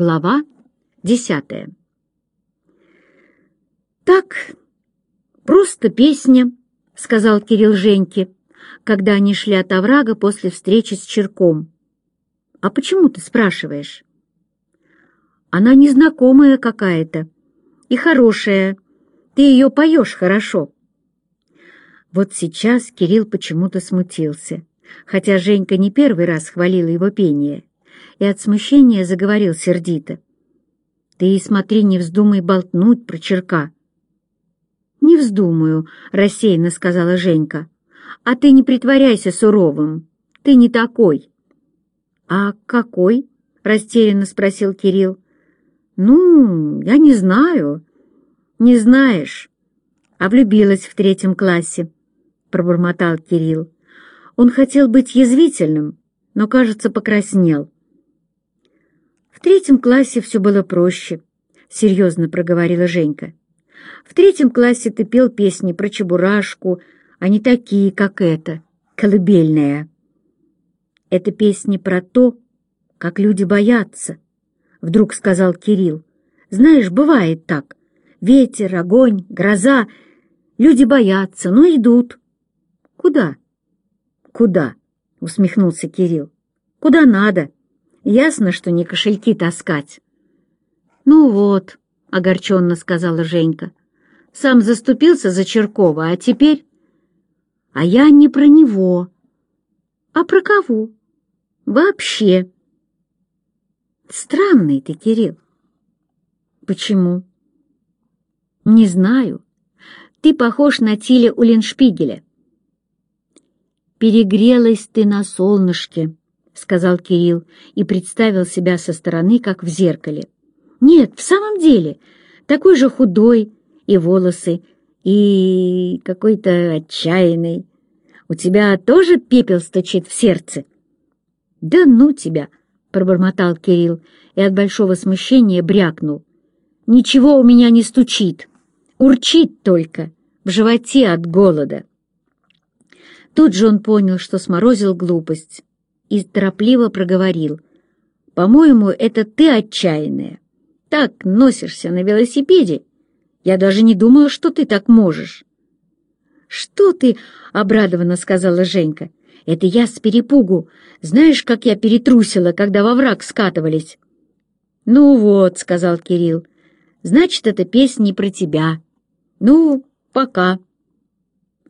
Глава десятая. «Так, просто песня», — сказал Кирилл Женьке, когда они шли от оврага после встречи с Черком. «А почему ты спрашиваешь?» «Она незнакомая какая-то и хорошая. Ты ее поешь хорошо». Вот сейчас Кирилл почему-то смутился, хотя Женька не первый раз хвалила его пение и от смущения заговорил сердито. «Ты смотри, не вздумай болтнуть про черка». «Не вздумаю», — рассеянно сказала Женька. «А ты не притворяйся суровым. Ты не такой». «А какой?» — растерянно спросил Кирилл. «Ну, я не знаю». «Не знаешь». «А влюбилась в третьем классе», — пробормотал Кирилл. Он хотел быть язвительным, но, кажется, покраснел. В третьем классе все было проще, — серьезно проговорила Женька. В третьем классе ты пел песни про Чебурашку, а не такие, как эта, колыбельная. Это песни про то, как люди боятся, — вдруг сказал Кирилл. Знаешь, бывает так. Ветер, огонь, гроза. Люди боятся, но идут. Куда? Куда? — усмехнулся Кирилл. Куда надо? Ясно, что не кошельки таскать. «Ну вот», — огорченно сказала Женька, — «сам заступился за Черкова, а теперь...» «А я не про него». «А про кого?» «Вообще». «Странный ты, Кирилл». «Почему?» «Не знаю. Ты похож на Тиля Уллиншпигеля». «Перегрелась ты на солнышке», — сказал Кирилл и представил себя со стороны, как в зеркале. «Нет, в самом деле, такой же худой, и волосы, и какой-то отчаянный. У тебя тоже пепел стучит в сердце?» «Да ну тебя!» — пробормотал Кирилл и от большого смущения брякнул. «Ничего у меня не стучит, урчит только, в животе от голода». Тут же он понял, что сморозил глупость и торопливо проговорил. «По-моему, это ты отчаянная. Так носишься на велосипеде. Я даже не думала, что ты так можешь». «Что ты?» — обрадованно сказала Женька. «Это я с перепугу. Знаешь, как я перетрусила, когда во враг скатывались?» «Ну вот», — сказал Кирилл, — «значит, эта песня не про тебя. Ну, пока».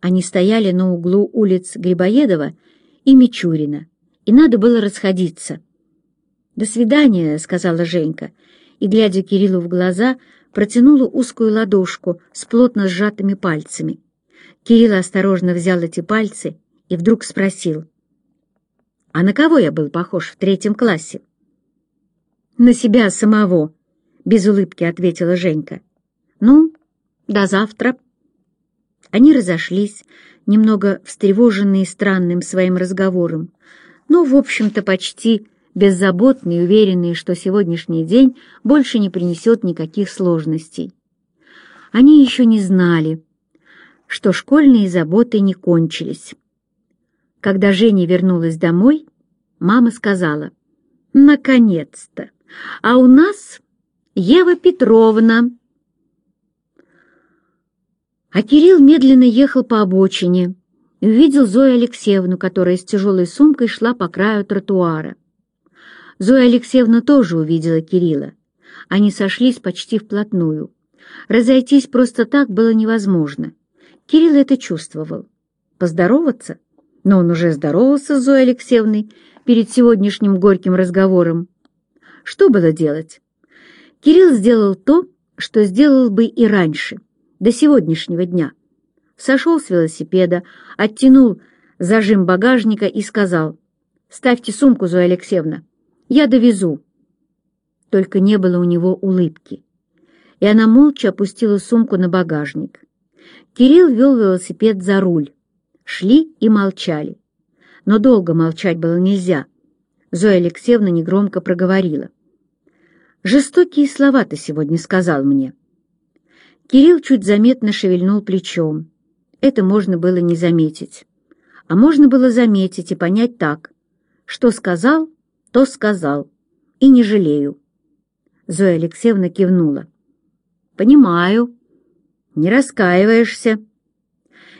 Они стояли на углу улиц Грибоедова и Мичурина и надо было расходиться. «До свидания», — сказала Женька, и, глядя Кириллу в глаза, протянула узкую ладошку с плотно сжатыми пальцами. Кирилл осторожно взял эти пальцы и вдруг спросил, «А на кого я был похож в третьем классе?» «На себя самого», — без улыбки ответила Женька. «Ну, до завтра». Они разошлись, немного встревоженные странным своим разговором, но, в общем-то, почти беззаботные уверенные, что сегодняшний день больше не принесет никаких сложностей. Они еще не знали, что школьные заботы не кончились. Когда Женя вернулась домой, мама сказала, «Наконец-то! А у нас Ева Петровна!» А Кирилл медленно ехал по обочине, и увидел Зою Алексеевну, которая с тяжелой сумкой шла по краю тротуара. Зоя Алексеевна тоже увидела Кирилла. Они сошлись почти вплотную. Разойтись просто так было невозможно. Кирилл это чувствовал. Поздороваться? Но он уже здоровался с Зоей Алексеевной перед сегодняшним горьким разговором. Что было делать? Кирилл сделал то, что сделал бы и раньше, до сегодняшнего дня сошел с велосипеда, оттянул зажим багажника и сказал, «Ставьте сумку, Зоя Алексеевна, я довезу». Только не было у него улыбки, и она молча опустила сумку на багажник. Кирилл вел велосипед за руль. Шли и молчали. Но долго молчать было нельзя. Зоя Алексеевна негромко проговорила. «Жестокие слова ты сегодня сказал мне». Кирилл чуть заметно шевельнул плечом. Это можно было не заметить. А можно было заметить и понять так. Что сказал, то сказал. И не жалею. Зоя Алексеевна кивнула. «Понимаю. Не раскаиваешься».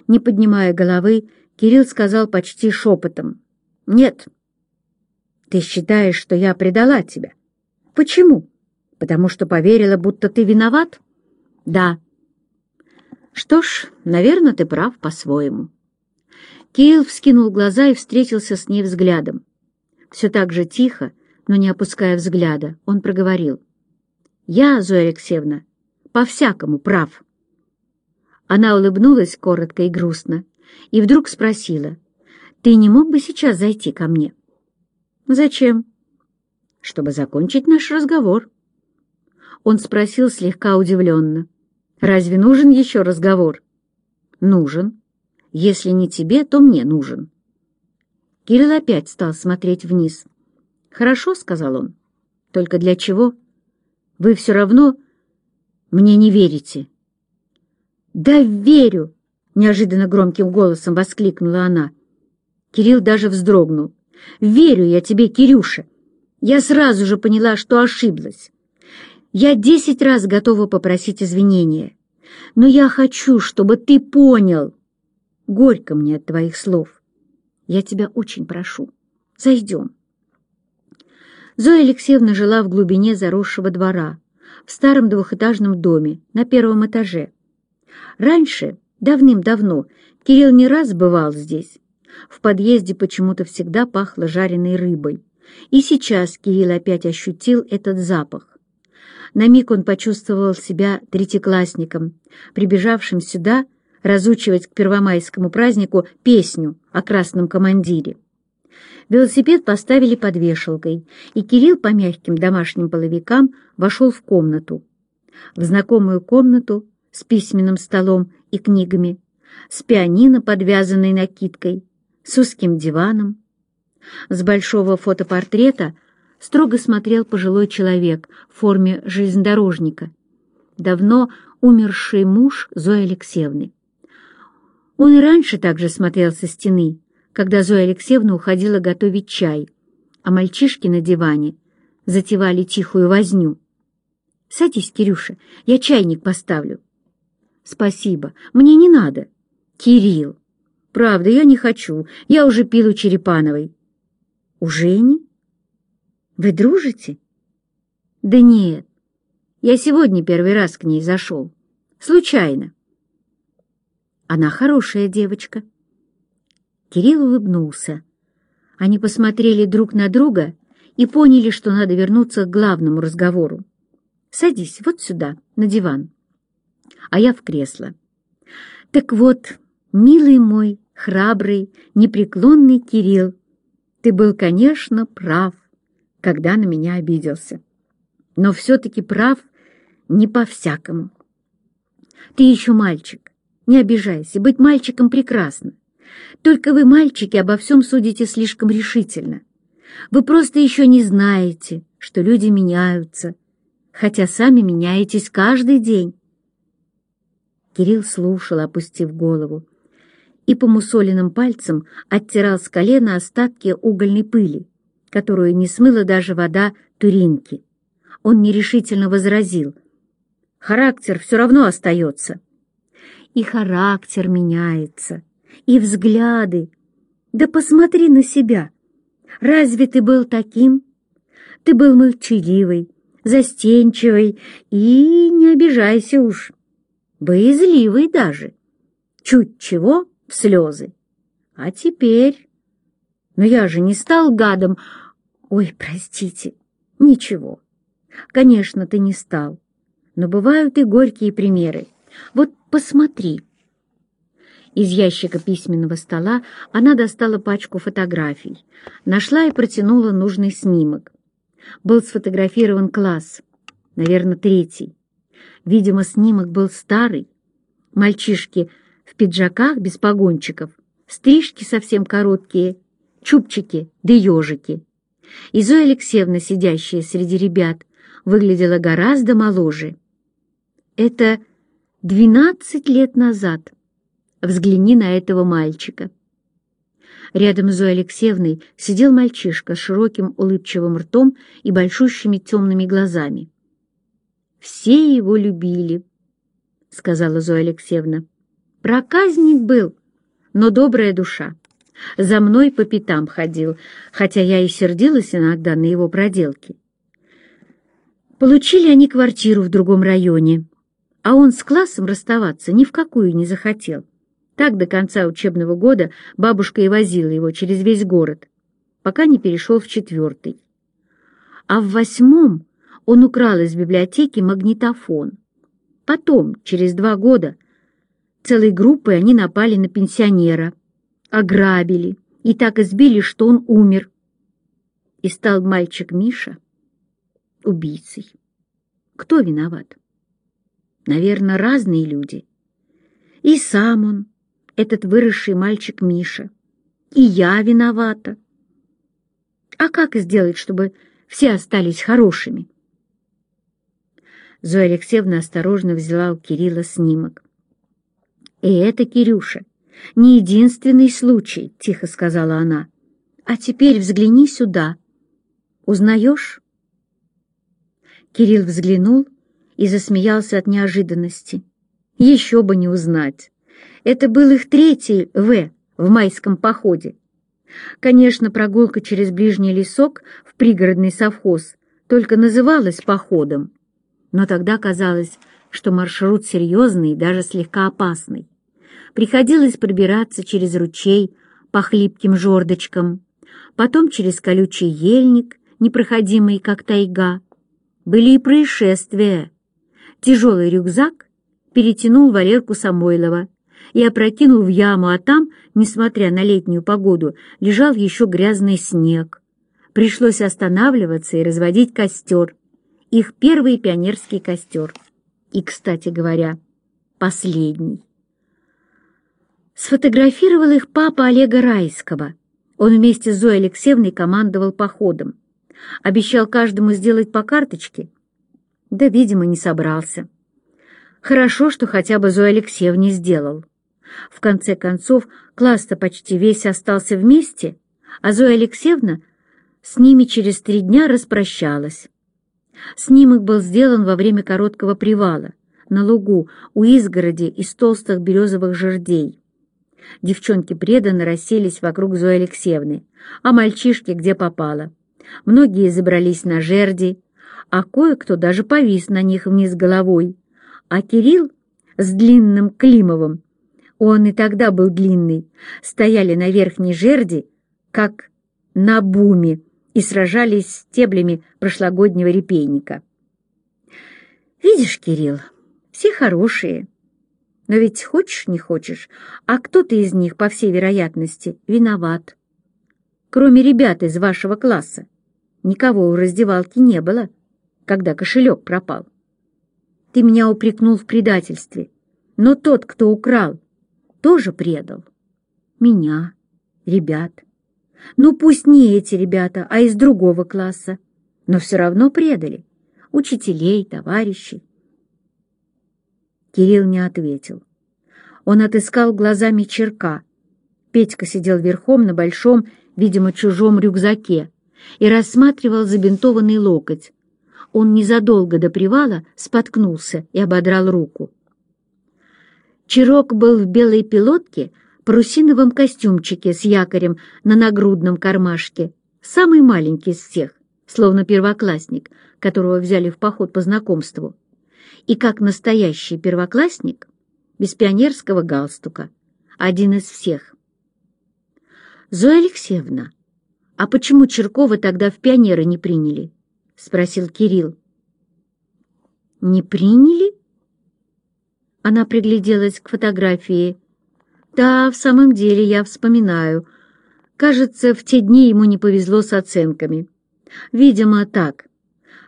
Не поднимая головы, Кирилл сказал почти шепотом. «Нет». «Ты считаешь, что я предала тебя?» «Почему? Потому что поверила, будто ты виноват?» «Да». «Что ж, наверное, ты прав по-своему». Кирилл вскинул глаза и встретился с ней взглядом. Все так же тихо, но не опуская взгляда, он проговорил. «Я, Зоя Алексеевна, по-всякому прав». Она улыбнулась коротко и грустно и вдруг спросила, «Ты не мог бы сейчас зайти ко мне?» «Зачем?» «Чтобы закончить наш разговор». Он спросил слегка удивленно, «Разве нужен еще разговор?» «Нужен. Если не тебе, то мне нужен». Кирилл опять стал смотреть вниз. «Хорошо», — сказал он. «Только для чего? Вы все равно мне не верите». «Да верю!» — неожиданно громким голосом воскликнула она. Кирилл даже вздрогнул. «Верю я тебе, Кирюша! Я сразу же поняла, что ошиблась. Я десять раз готова попросить извинения. Но я хочу, чтобы ты понял. Горько мне от твоих слов. Я тебя очень прошу. Зайдем». Зоя Алексеевна жила в глубине заросшего двора, в старом двухэтажном доме на первом этаже. Раньше, давным-давно, Кирилл не раз бывал здесь. В подъезде почему-то всегда пахло жареной рыбой. И сейчас Кирилл опять ощутил этот запах. На миг он почувствовал себя третьеклассником, прибежавшим сюда разучивать к первомайскому празднику песню о красном командире. Велосипед поставили под вешалкой, и Кирилл по мягким домашним половикам вошел в комнату. В знакомую комнату с письменным столом и книгами, с пианино, подвязанной накидкой, с узким диваном. С большого фотопортрета строго смотрел пожилой человек в форме железнодорожника, давно умерший муж Зои Алексеевны. Он и раньше также смотрел со стены, когда Зоя Алексеевна уходила готовить чай, а мальчишки на диване затевали тихую возню. «Садись, Кирюша, я чайник поставлю». «Спасибо, мне не надо». «Кирилл, правда, я не хочу, я уже пил у Черепановой». «У Жени? Вы дружите?» «Да нет, я сегодня первый раз к ней зашел. Случайно». «Она хорошая девочка». Кирилл улыбнулся. Они посмотрели друг на друга и поняли, что надо вернуться к главному разговору. «Садись вот сюда, на диван, а я в кресло». «Так вот, милый мой, храбрый, непреклонный Кирилл, ты был, конечно, прав, когда на меня обиделся. Но все-таки прав не по-всякому. Ты еще мальчик, не обижайся, быть мальчиком прекрасно. Только вы, мальчики, обо всем судите слишком решительно. Вы просто еще не знаете, что люди меняются, хотя сами меняетесь каждый день. Кирилл слушал, опустив голову, и по мусоленным пальцам оттирал с колена остатки угольной пыли, которую не смыла даже вода Туринки. Он нерешительно возразил. «Характер все равно остается». «И характер меняется», и взгляды. Да посмотри на себя. Разве ты был таким? Ты был молчаливый, застенчивый и, не обижайся уж, боязливый даже. Чуть чего в слезы. А теперь... Но я же не стал гадом. Ой, простите, ничего. Конечно, ты не стал. Но бывают и горькие примеры. Вот посмотри, из ящика письменного стола она достала пачку фотографий, нашла и протянула нужный снимок. Был сфотографирован класс, наверное, третий. Видимо, снимок был старый. Мальчишки в пиджаках без погончиков, стрижки совсем короткие, чубчики да ежики. И Зоя Алексеевна, сидящая среди ребят, выглядела гораздо моложе. Это двенадцать лет назад. Взгляни на этого мальчика. Рядом с Зоей Алексеевной сидел мальчишка с широким улыбчивым ртом и большущими темными глазами. все его любили, — сказала Зоя Алексеевна. Проказник был, но добрая душа. За мной по пятам ходил, хотя я и сердилась иногда на его проделки. Получили они квартиру в другом районе, а он с классом расставаться ни в какую не захотел. Так до конца учебного года бабушка и возила его через весь город, пока не перешел в четвертый. А в восьмом он украл из библиотеки магнитофон. Потом, через два года, целой группой они напали на пенсионера, ограбили и так избили, что он умер. И стал мальчик Миша убийцей. Кто виноват? Наверное, разные люди. И сам он, этот выросший мальчик Миша. И я виновата. А как сделать, чтобы все остались хорошими? Зоя Алексеевна осторожно взяла у Кирилла снимок. «И это, Кирюша, не единственный случай», — тихо сказала она. «А теперь взгляни сюда. Узнаешь?» Кирилл взглянул и засмеялся от неожиданности. Еще бы не узнать. Это был их третий «В» в майском походе. Конечно, прогулка через ближний лесок в пригородный совхоз только называлась походом, но тогда казалось, что маршрут серьезный и даже слегка опасный. Приходилось пробираться через ручей по хлипким жердочкам, потом через колючий ельник, непроходимый, как тайга. Были и происшествия. Тяжелый рюкзак перетянул Валерку Самойлова и опрокинул в яму, а там, несмотря на летнюю погоду, лежал еще грязный снег. Пришлось останавливаться и разводить костер. Их первый пионерский костер. И, кстати говоря, последний. Сфотографировал их папа Олега Райского. Он вместе с Зоей Алексеевной командовал походом. Обещал каждому сделать по карточке. Да, видимо, не собрался. Хорошо, что хотя бы Зоя Алексеевне сделал. В конце концов, класс-то почти весь остался вместе, а Зоя Алексеевна с ними через три дня распрощалась. Снимок был сделан во время короткого привала на лугу у изгороди из толстых березовых жердей. Девчонки преданно расселись вокруг Зои Алексеевны, а мальчишки где попало. Многие забрались на жерди, а кое-кто даже повис на них вниз головой. А Кирилл с длинным Климовым, он и тогда был длинный, стояли на верхней жерди, как на буме, и сражались стеблями прошлогоднего репейника. «Видишь, Кирилл, все хорошие», но ведь хочешь, не хочешь, а кто-то из них, по всей вероятности, виноват. Кроме ребят из вашего класса. Никого у раздевалки не было, когда кошелек пропал. Ты меня упрекнул в предательстве, но тот, кто украл, тоже предал. Меня, ребят. Ну, пусть не эти ребята, а из другого класса, но все равно предали. Учителей, товарищей. Кирилл не ответил. Он отыскал глазами черка. Петька сидел верхом на большом, видимо, чужом рюкзаке и рассматривал забинтованный локоть. Он незадолго до привала споткнулся и ободрал руку. Чирок был в белой пилотке, парусиновом костюмчике с якорем на нагрудном кармашке, самый маленький из всех, словно первоклассник, которого взяли в поход по знакомству и как настоящий первоклассник, без пионерского галстука, один из всех. «Зоя Алексеевна, а почему Черкова тогда в пионеры не приняли?» — спросил Кирилл. «Не приняли?» Она пригляделась к фотографии. «Да, в самом деле, я вспоминаю. Кажется, в те дни ему не повезло с оценками. Видимо, так.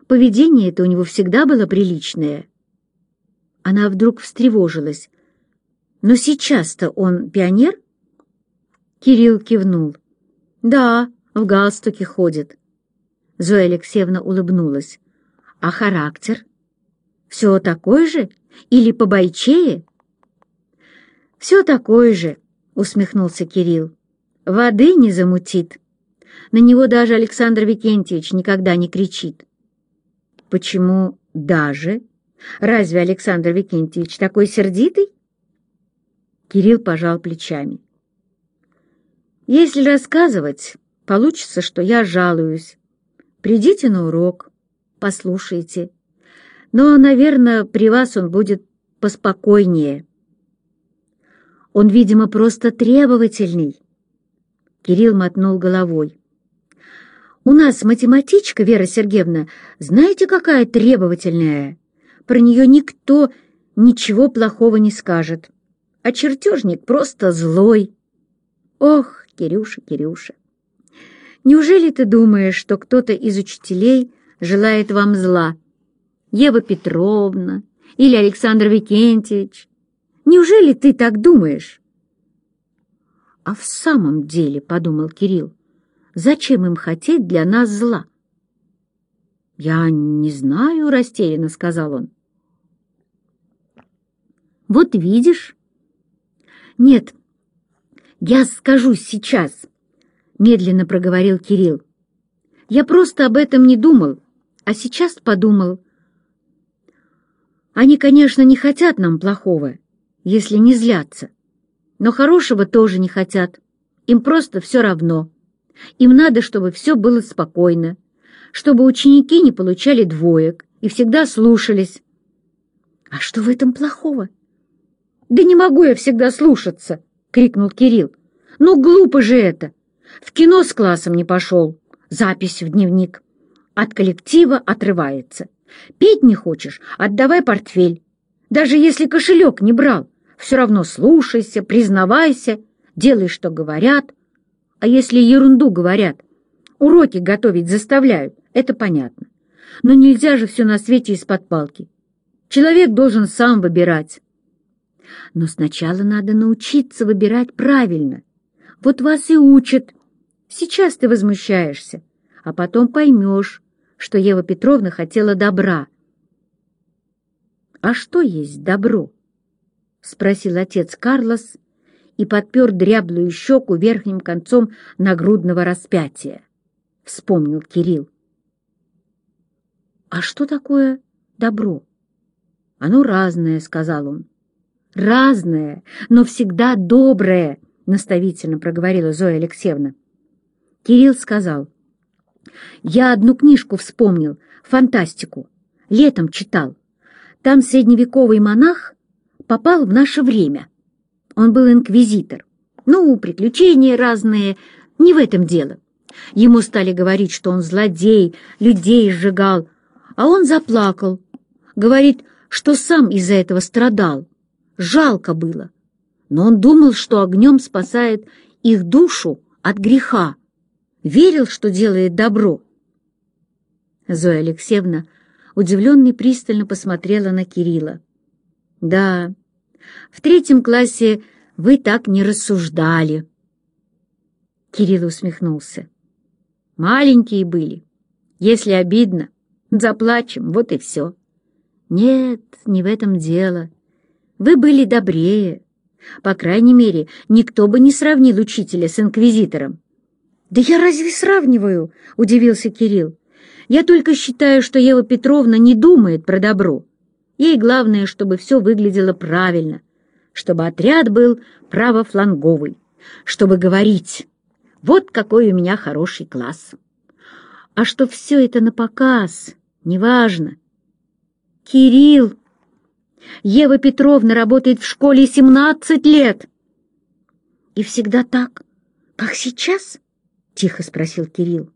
Поведение это у него всегда было приличное. Она вдруг встревожилась. «Но сейчас-то он пионер?» Кирилл кивнул. «Да, в галстуке ходит». Зоя Алексеевна улыбнулась. «А характер? Все такой же? Или побойчее?» «Все такой же», — усмехнулся Кирилл. «Воды не замутит. На него даже Александр Викентьевич никогда не кричит». «Почему «даже»?» Разве Александр Викентьевич такой сердитый? Кирилл пожал плечами. Если рассказывать, получится, что я жалуюсь. Придите на урок, послушайте. Но, наверное, при вас он будет поспокойнее. Он, видимо, просто требовательный. Кирилл мотнул головой. «У нас математичка, Вера Сергеевна, знаете, какая требовательная? Про нее никто ничего плохого не скажет. А чертежник просто злой. Ох, Кирюша, Кирюша, неужели ты думаешь, что кто-то из учителей желает вам зла? Ева Петровна или Александр Викентьевич? Неужели ты так думаешь?» «А в самом деле, — подумал Кирилл, — зачем им хотеть для нас зла?» «Я не знаю, — растерянно сказал он. «Вот видишь?» «Нет, я скажу сейчас», — медленно проговорил Кирилл. «Я просто об этом не думал, а сейчас подумал. Они, конечно, не хотят нам плохого, если не злятся. Но хорошего тоже не хотят. Им просто все равно. Им надо, чтобы все было спокойно, чтобы ученики не получали двоек и всегда слушались. А что в этом плохого? «Да не могу я всегда слушаться!» — крикнул Кирилл. «Ну, глупо же это! В кино с классом не пошел. Запись в дневник. От коллектива отрывается. Петь не хочешь? Отдавай портфель. Даже если кошелек не брал, все равно слушайся, признавайся, делай, что говорят. А если ерунду говорят, уроки готовить заставляют, это понятно. Но нельзя же все на свете из-под палки. Человек должен сам выбирать. Но сначала надо научиться выбирать правильно. Вот вас и учат. Сейчас ты возмущаешься, а потом поймешь, что Ева Петровна хотела добра. А что есть добро? — спросил отец Карлос и подпер дряблую щеку верхним концом нагрудного распятия. Вспомнил Кирилл. «А что такое добро?» «Оно разное», — сказал он. «Разное, но всегда доброе», — наставительно проговорила Зоя Алексеевна. Кирилл сказал. «Я одну книжку вспомнил, фантастику, летом читал. Там средневековый монах попал в наше время. Он был инквизитор. Ну, приключения разные, не в этом дело. Ему стали говорить, что он злодей, людей сжигал, а он заплакал. Говорит, что сам из-за этого страдал. Жалко было. Но он думал, что огнем спасает их душу от греха. Верил, что делает добро. Зоя Алексеевна удивленно пристально посмотрела на Кирилла. «Да, в третьем классе вы так не рассуждали. Кирилл усмехнулся. Маленькие были. Если обидно, заплачем, вот и все. Нет, не в этом дело. Вы были добрее. По крайней мере, никто бы не сравнил учителя с инквизитором. «Да я разве сравниваю?» — удивился Кирилл. «Я только считаю, что Ева Петровна не думает про добро. Ей главное, чтобы все выглядело правильно, чтобы отряд был правофланговый, чтобы говорить «Вот какой у меня хороший класс». А что все это на показ, неважно. Кирилл, Ева Петровна работает в школе 17 лет. И всегда так, как сейчас? Тихо спросил Кирилл.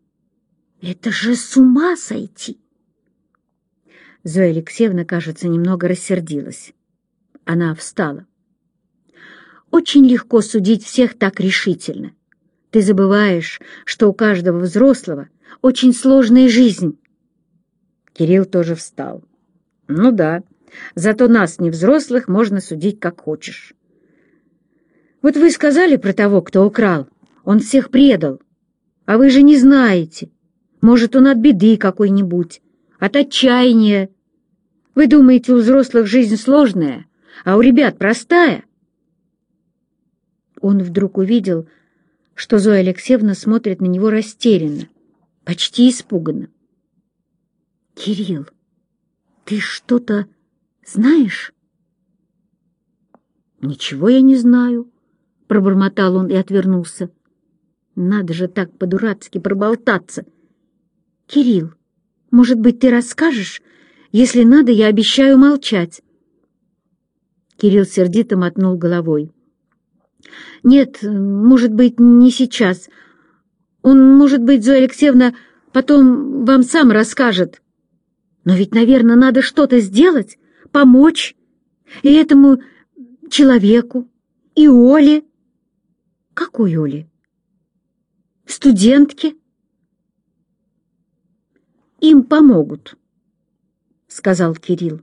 Это же с ума сойти! Зоя Алексеевна, кажется, немного рассердилась. Она встала. «Очень легко судить всех так решительно. Ты забываешь, что у каждого взрослого очень сложная жизнь». Кирилл тоже встал. «Ну да, зато нас, не взрослых, можно судить как хочешь. Вот вы сказали про того, кто украл. Он всех предал. А вы же не знаете. Может, он от беды какой-нибудь, от отчаяния, вы думаете, у взрослых жизнь сложная, а у ребят простая?» Он вдруг увидел, что Зоя Алексеевна смотрит на него растерянно, почти испуганно. «Кирилл, ты что-то знаешь?» «Ничего я не знаю», — пробормотал он и отвернулся. «Надо же так по-дурацки проболтаться!» «Кирилл, может быть, ты расскажешь? Если надо, я обещаю молчать». Кирилл сердито мотнул головой. «Нет, может быть, не сейчас. Он, может быть, Зоя Алексеевна, потом вам сам расскажет. Но ведь, наверное, надо что-то сделать, помочь. И этому человеку, и Оле. Какой Оле? Студентке? Им помогут, сказал Кирилл.